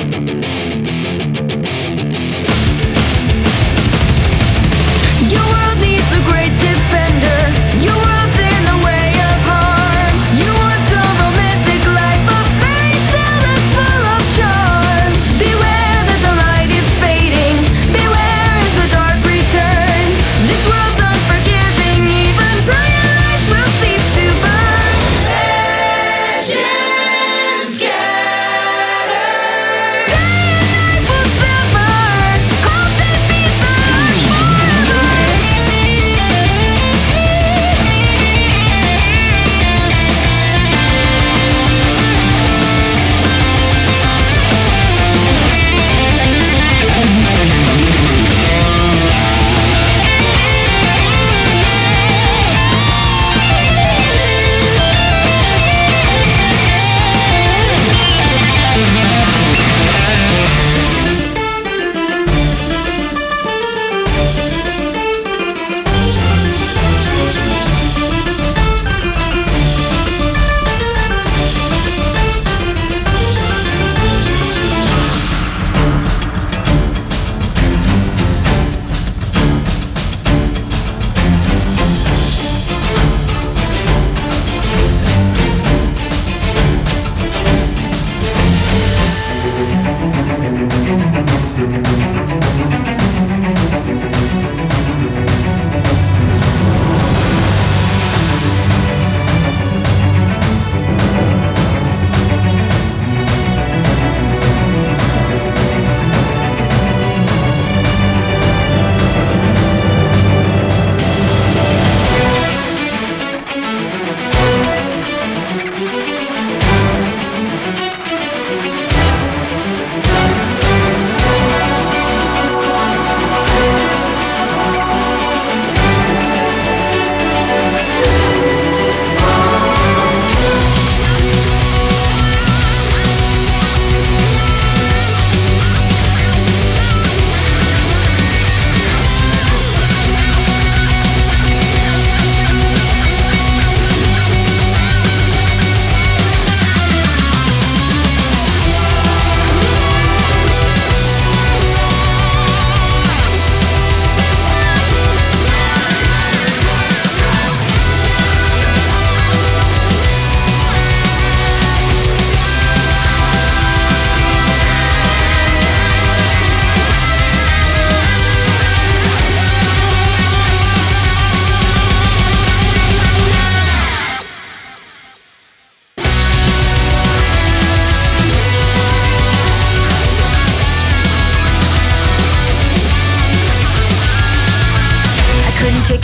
Your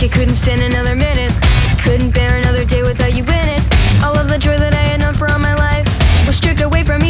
I couldn't stand another minute. Couldn't bear another day without you in it. All of the joy that I had known for all my life was stripped away from me.